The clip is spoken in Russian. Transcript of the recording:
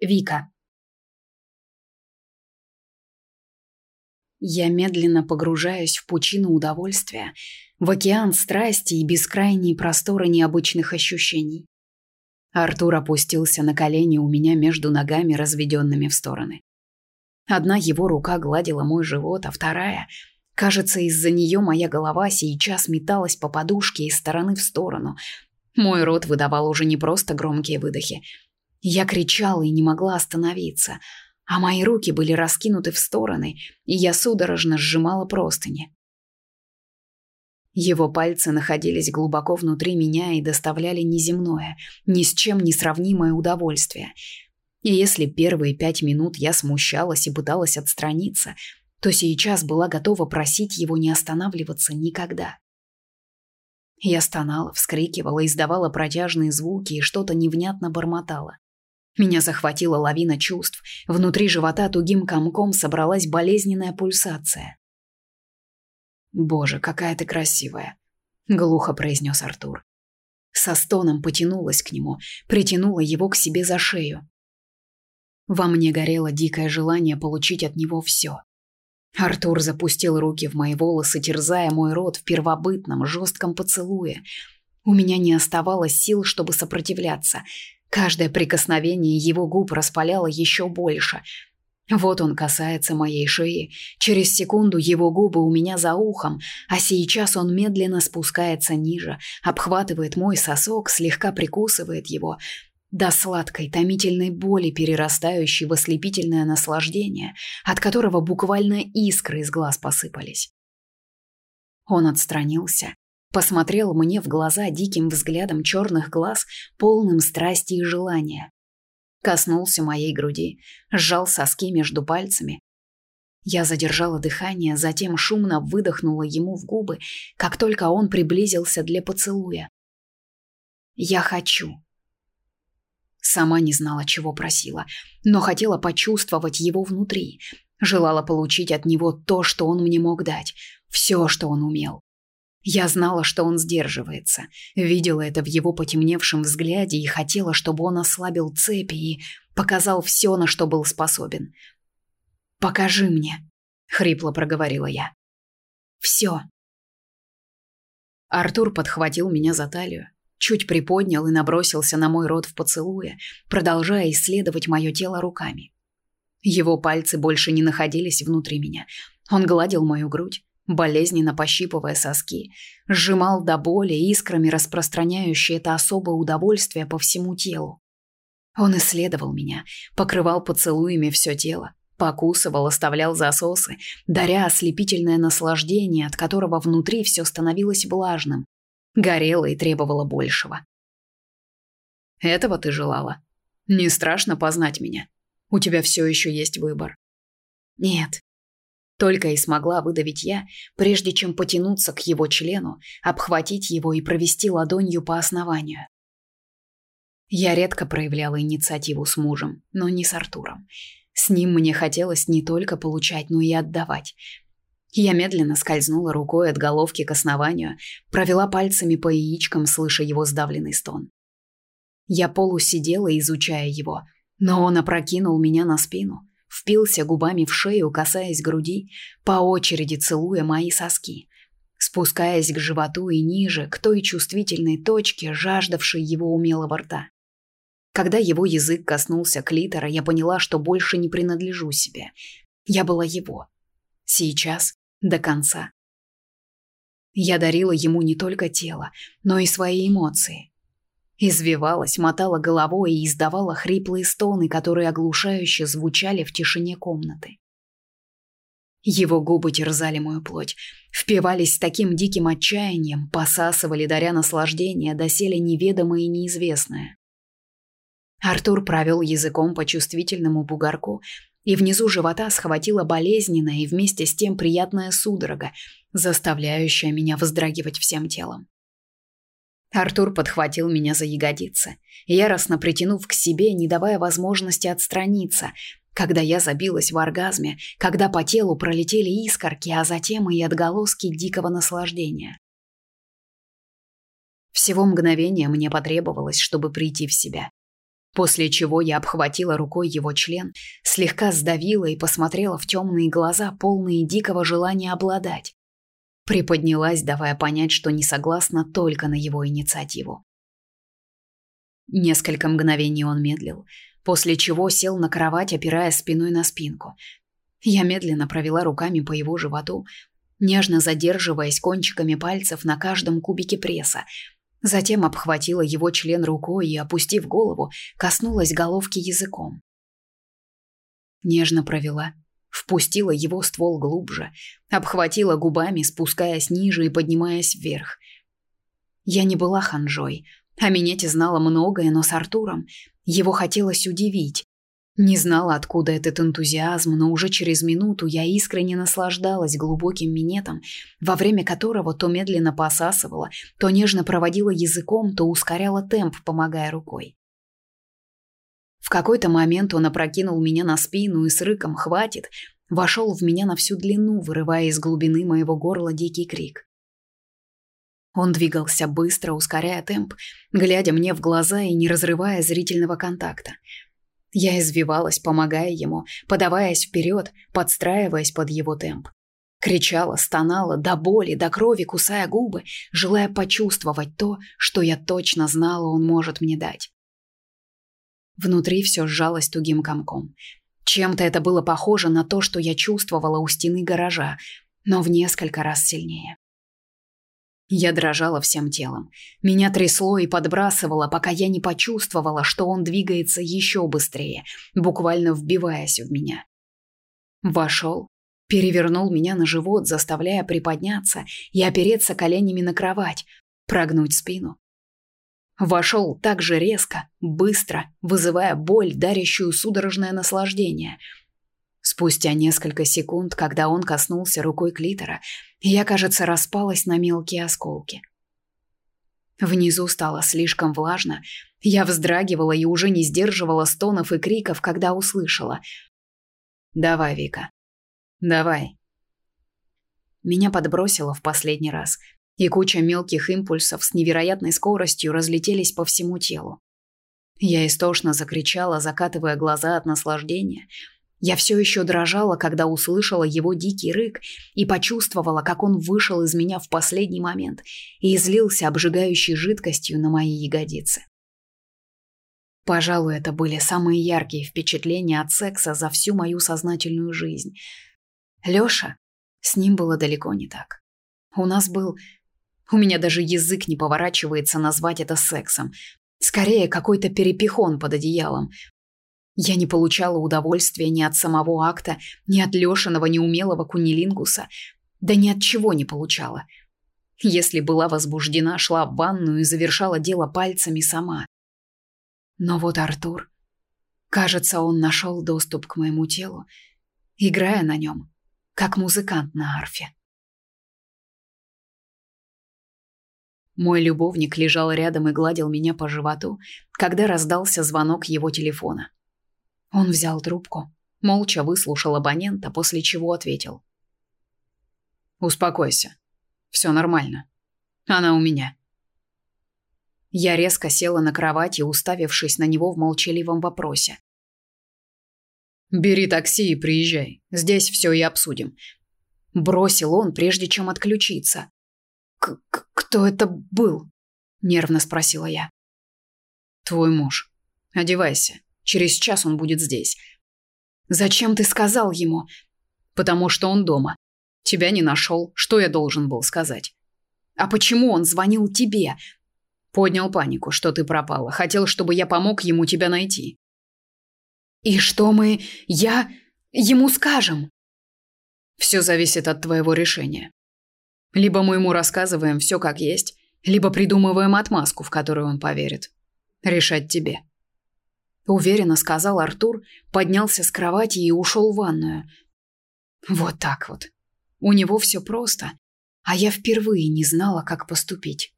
Вика. Я медленно погружаюсь в пучину удовольствия, в океан страсти и бескрайние просторы необычных ощущений. Артур опустился на колени у меня между ногами, разведенными в стороны. Одна его рука гладила мой живот, а вторая... Кажется, из-за нее моя голова сейчас металась по подушке из стороны в сторону. Мой рот выдавал уже не просто громкие выдохи — я кричала и не могла остановиться, а мои руки были раскинуты в стороны, и я судорожно сжимала простыни. Его пальцы находились глубоко внутри меня и доставляли неземное, ни с чем не сравнимое удовольствие. И если первые пять минут я смущалась и пыталась отстраниться, то сейчас была готова просить его не останавливаться никогда. Я стонала, вскрикивала, издавала протяжные звуки и что-то невнятно бормотала. Меня захватила лавина чувств. Внутри живота тугим комком собралась болезненная пульсация. «Боже, какая ты красивая!» — глухо произнес Артур. Со стоном потянулась к нему, притянула его к себе за шею. Во мне горело дикое желание получить от него все. Артур запустил руки в мои волосы, терзая мой рот в первобытном, жестком поцелуе. У меня не оставалось сил, чтобы сопротивляться — Каждое прикосновение его губ распаляло еще больше. Вот он касается моей шеи, через секунду его губы у меня за ухом, а сейчас он медленно спускается ниже, обхватывает мой сосок, слегка прикусывает его, до сладкой, томительной боли, перерастающей в ослепительное наслаждение, от которого буквально искры из глаз посыпались. Он отстранился, Посмотрел мне в глаза диким взглядом черных глаз, полным страсти и желания. Коснулся моей груди, сжал соски между пальцами. Я задержала дыхание, затем шумно выдохнула ему в губы, как только он приблизился для поцелуя. «Я хочу», Сама не знала, чего просила, но хотела почувствовать его внутри. Желала получить от него то, что он мне мог дать, все, что он умел. Я знала, что он сдерживается, видела это в его потемневшем взгляде и хотела, чтобы он ослабил цепи и показал все, на что был способен. «Покажи мне», — хрипло проговорила я. «Все». Артур подхватил меня за талию, чуть приподнял и набросился на мой рот в поцелуе, продолжая исследовать мое тело руками. Его пальцы больше не находились внутри меня. Он гладил мою грудь, болезненно пощипывая соски, сжимал до боли искрами распространяющие это особое удовольствие по всему телу. Он исследовал меня, покрывал поцелуями все тело, покусывал, оставлял засосы, даря ослепительное наслаждение, от которого внутри все становилось влажным, горело и требовало большего. Этого ты желала. Не страшно познать меня. У тебя все еще есть выбор. Нет, только и смогла выдавить я, прежде чем потянуться к его члену, обхватить его и провести ладонью по основанию. Я редко проявляла инициативу с мужем, но не с Артуром. С ним мне хотелось не только получать, но и отдавать. Я медленно скользнула рукой от головки к основанию, провела пальцами по яичкам, слыша его сдавленный стон. Я полусидела, изучая его, но он опрокинул меня на спину, впился губами в шею, касаясь груди, по очереди целуя мои соски. Спускаясь к животу и ниже, к той чувствительной точке, жаждавшей его умелого рта. Когда его язык коснулся клитора, я поняла, что больше не принадлежу себе. Я была его. Сейчас, до конца. Я дарила ему не только тело, но и свои эмоции. Извивалась, мотала головой и издавала хриплые стоны, которые оглушающе звучали в тишине комнаты. Его губы терзали мою плоть, впивались с таким диким отчаянием, посасывали, даря наслаждение, доселе неведомое и неизвестное. Артур провел языком по чувствительному бугорку, и внизу живота схватила болезненная и вместе с тем приятная судорога, заставляющая меня вздрагивать всем телом. Артур подхватил меня за ягодицы, яростно притянув к себе, не давая возможности отстраниться. Когда я забилась в оргазме, когда по телу пролетели искорки, а затем и отголоски дикого наслаждения. Всего мгновения мне потребовалось, чтобы прийти в себя. После чего я обхватила рукой его член, слегка сдавила и посмотрела в темные глаза, полные дикого желания обладать приподнялась, давая понять, что не согласна только на его инициативу. Несколько мгновений он медлил, после чего сел на кровать, опирая спиной на спинку. Я медленно провела руками по его животу, нежно задерживаясь кончиками пальцев на каждом кубике пресса. Затем обхватила его член рукой и, опустив голову, коснулась головки языком. Нежно провела, впустила его ствол глубже, обхватила губами, спускаясь ниже и поднимаясь вверх. Я не была ханжой, а Минете знала многое, но с Артуром его хотелось удивить. Не знала, откуда этот энтузиазм, но уже через минуту я искренне наслаждалась глубоким минетом, во время которого то медленно посасывала, то нежно проводила языком, то ускоряла темп, помогая рукой. В какой-то момент он опрокинул меня на спину и с рыком «Хватит!» вошел в меня на всю длину, вырывая из глубины моего горла дикий крик. Он двигался быстро, ускоряя темп, глядя мне в глаза и не разрывая зрительного контакта. Я извивалась, помогая ему, подаваясь вперед, подстраиваясь под его темп. Кричала, стонала, до боли, до крови, кусая губы, желая почувствовать то, что я точно знала, он может мне дать. Внутри все сжалось тугим комком. Чем-то это было похоже на то, что я чувствовала у стены гаража, но в несколько раз сильнее. Я дрожала всем телом. Меня трясло и подбрасывало, пока я не почувствовала, что он двигается еще быстрее, буквально вбиваясь в меня. Вошел, перевернул меня на живот, заставляя приподняться и опереться коленями на кровать, прогнуть спину. Вошел так же резко, быстро, вызывая боль, дарящую судорожное наслаждение. Спустя несколько секунд, когда он коснулся рукой клитора, я, кажется, распалась на мелкие осколки. Внизу стало слишком влажно. Я вздрагивала и уже не сдерживала стонов и криков, когда услышала. «Давай, Вика. Давай». Меня подбросило в последний раз – и куча мелких импульсов с невероятной скоростью разлетелись по всему телу. Я истошно закричала, закатывая глаза от наслаждения. Я все еще дрожала, когда услышала его дикий рык и почувствовала, как он вышел из меня в последний момент и излился обжигающей жидкостью на мои ягодицы. Пожалуй, это были самые яркие впечатления от секса за всю мою сознательную жизнь. Лёша, с ним было далеко не так. У нас был у меня даже язык не поворачивается назвать это сексом. Скорее, какой-то перепихон под одеялом. Я не получала удовольствия ни от самого акта, ни от Лёшиного неумелого кунилингуса, да ни от чего не получала. Если была возбуждена, шла в ванную и завершала дело пальцами сама. Но вот Артур... Кажется, он нашел доступ к моему телу, играя на нем, как музыкант на арфе. Мой любовник лежал рядом и гладил меня по животу, когда раздался звонок его телефона. Он взял трубку, молча выслушал абонента, после чего ответил. «Успокойся. Все нормально. Она у меня». Я резко села на кровати, уставившись на него в молчаливом вопросе. «Бери такси и приезжай. Здесь все и обсудим». Бросил он, прежде чем отключиться кто это был?» – нервно спросила я. «Твой муж. Одевайся. Через час он будет здесь». «Зачем ты сказал ему?» «Потому что он дома. Тебя не нашел. Что я должен был сказать?» «А почему он звонил тебе?» «Поднял панику, что ты пропала. Хотел, чтобы я помог ему тебя найти». «И что мы... я... ему скажем?» «Все зависит от твоего решения. Либо мы ему рассказываем все как есть, либо придумываем отмазку, в которую он поверит. Решать тебе. Уверенно сказал Артур, поднялся с кровати и ушел в ванную. Вот так вот. У него все просто, а я впервые не знала, как поступить.